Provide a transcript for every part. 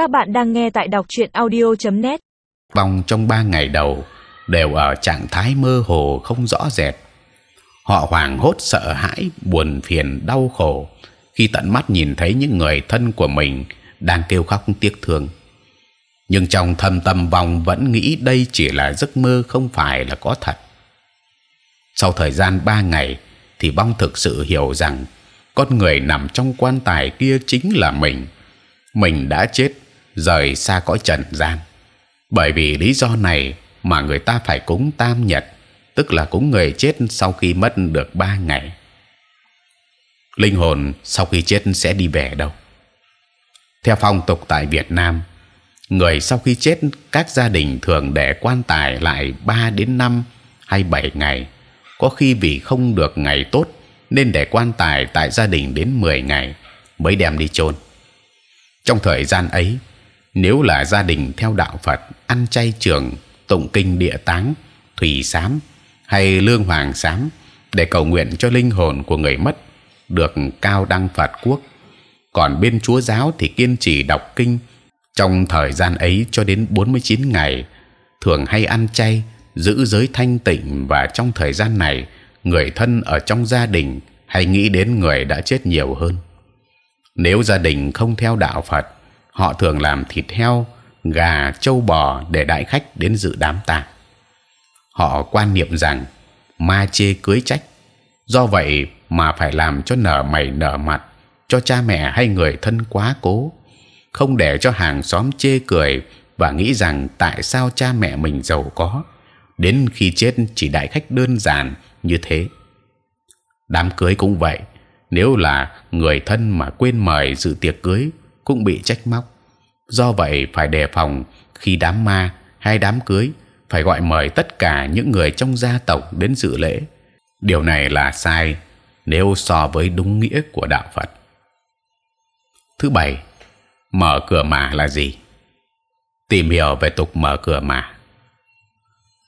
Các bạn đang nghe tại đọc truyện audio.net. Vòng trong ba ngày đầu đều ở trạng thái mơ hồ không rõ rệt. Họ hoảng hốt sợ hãi, buồn phiền, đau khổ khi tận mắt nhìn thấy những người thân của mình đang kêu khóc tiếc thương. Nhưng trong thâm tâm vòng vẫn nghĩ đây chỉ là giấc mơ, không phải là có thật. Sau thời gian ba ngày, thì vong thực sự hiểu rằng con người nằm trong quan tài kia chính là mình. Mình đã chết, rời xa cõi trần gian. Bởi vì lý do này mà người ta phải cúng tam nhật, tức là cúng người chết sau khi mất được ba ngày. Linh hồn sau khi chết sẽ đi về đâu? Theo phong tục tại Việt Nam, người sau khi chết các gia đình thường để quan tài lại 3 đến 5 hay 7 ngày. Có khi vì không được ngày tốt nên để quan tài tại gia đình đến 10 ngày mới đem đi chôn. Trong thời gian ấy, nếu là gia đình theo đạo Phật ăn chay trường, tụng kinh địa táng, thủy sám hay lương hoàng sám để cầu nguyện cho linh hồn của người mất được cao đăng Phật quốc. Còn bên Chúa giáo thì kiên trì đọc kinh trong thời gian ấy cho đến 49 ngày, thường hay ăn chay, giữ giới thanh tịnh và trong thời gian này người thân ở trong gia đình hay nghĩ đến người đã chết nhiều hơn. Nếu gia đình không theo đạo Phật, họ thường làm thịt heo, gà, trâu bò để đại khách đến dự đám tang. Họ quan niệm rằng ma chê cưới trách, do vậy mà phải làm cho nở mày nở mặt cho cha mẹ hay người thân quá cố, không để cho hàng xóm chê cười và nghĩ rằng tại sao cha mẹ mình giàu có, đến khi chết chỉ đại khách đơn giản như thế. Đám cưới cũng vậy, nếu là người thân mà quên mời dự tiệc cưới cũng bị trách móc. Do vậy phải đề phòng khi đám ma hay đám cưới phải gọi mời tất cả những người trong gia tộc đến dự lễ. Điều này là sai nếu so với đúng nghĩa của đạo Phật. Thứ bảy, mở cửa mà là gì? Tìm hiểu về tục mở cửa mà.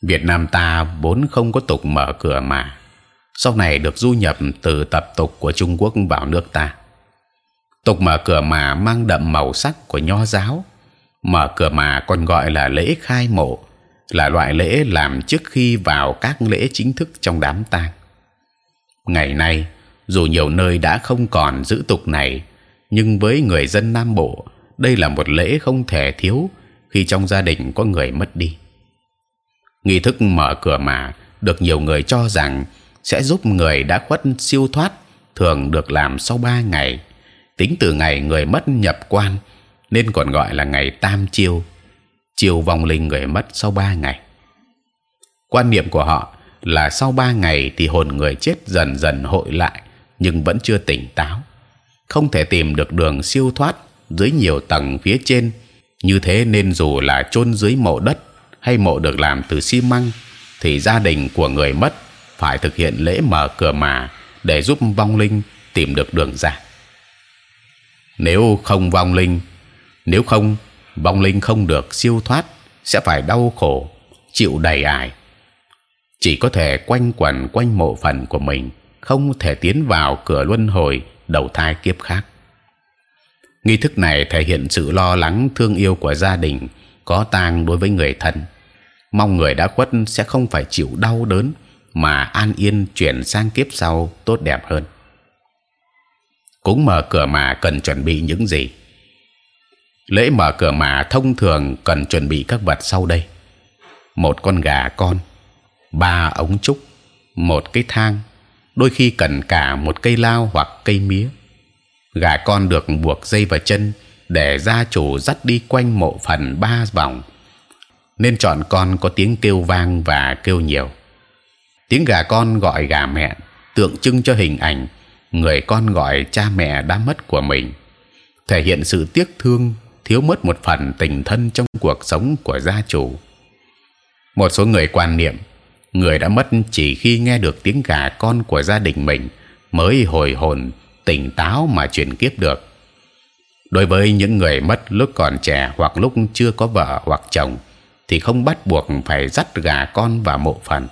Việt Nam ta vốn không có tục mở cửa mà, sau này được du nhập từ tập tục của Trung Quốc vào nước ta. Tục mở cửa mà mang đậm màu sắc của nho giáo. Mở cửa mà còn gọi là lễ khai mộ, là loại lễ làm trước khi vào các lễ chính thức trong đám tang. Ngày nay, dù nhiều nơi đã không còn giữ tục này, nhưng với người dân Nam Bộ, đây là một lễ không thể thiếu khi trong gia đình có người mất đi. Nghi thức mở cửa mà được nhiều người cho rằng sẽ giúp người đã khuất siêu thoát, thường được làm sau ba ngày, tính từ ngày người mất nhập quan, nên còn gọi là ngày tam chiêu, chiêu vong linh người mất sau ba ngày. Quan niệm của họ là sau ba ngày thì hồn người chết dần dần hội lại, nhưng vẫn chưa tỉnh táo, không thể tìm được đường siêu thoát dưới nhiều tầng phía trên. Như thế nên dù là chôn dưới mộ đất hay mộ được làm từ xi măng, thì gia đình của người mất phải thực hiện lễ mở cửa mà để giúp vong linh tìm được đường ra. Nếu không vong linh, nếu không vong linh không được siêu thoát, sẽ phải đau khổ, chịu đầy ải. Chỉ có thể quanh quẩn quanh mộ phần của mình, không thể tiến vào cửa luân hồi đầu thai kiếp khác. Nghi thức này thể hiện sự lo lắng thương yêu của gia đình có tang đối với người thân, mong người đã khuất sẽ không phải chịu đau đớn mà an yên chuyển sang kiếp sau tốt đẹp hơn cũng mở cửa mà cần chuẩn bị những gì? Lễ mở cửa mà thông thường cần chuẩn bị các vật sau đây: một con gà con, ba ống trúc, một cái thang, đôi khi cần cả một cây lao hoặc cây mía. Gà con được buộc dây vào chân để gia chủ dắt đi quanh mộ phần ba vòng, nên chọn con có tiếng kêu vang và kêu nhiều tiếng gà con gọi gà mẹ tượng trưng cho hình ảnh người con gọi cha mẹ đã mất của mình. Thể hiện sự tiếc thương, thiếu mất một phần tình thân trong cuộc sống của gia chủ. Một số người quan niệm, người đã mất chỉ khi nghe được tiếng gà con của gia đình mình mới hồi hồn, tỉnh táo mà chuyển kiếp được. Đối với những người mất lúc còn trẻ hoặc lúc chưa có vợ hoặc chồng thì không bắt buộc phải dắt gà con vào mộ phần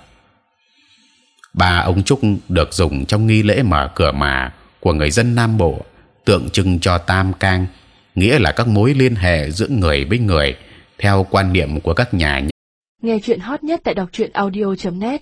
ba ống trúc được dùng trong nghi lễ mở cửa mà của người dân Nam Bộ, tượng trưng cho tam cang, nghĩa là các mối liên hệ giữa người với người, theo quan niệm của các nhà Nghe chuyện hot nhất tại đọc truyện audio.net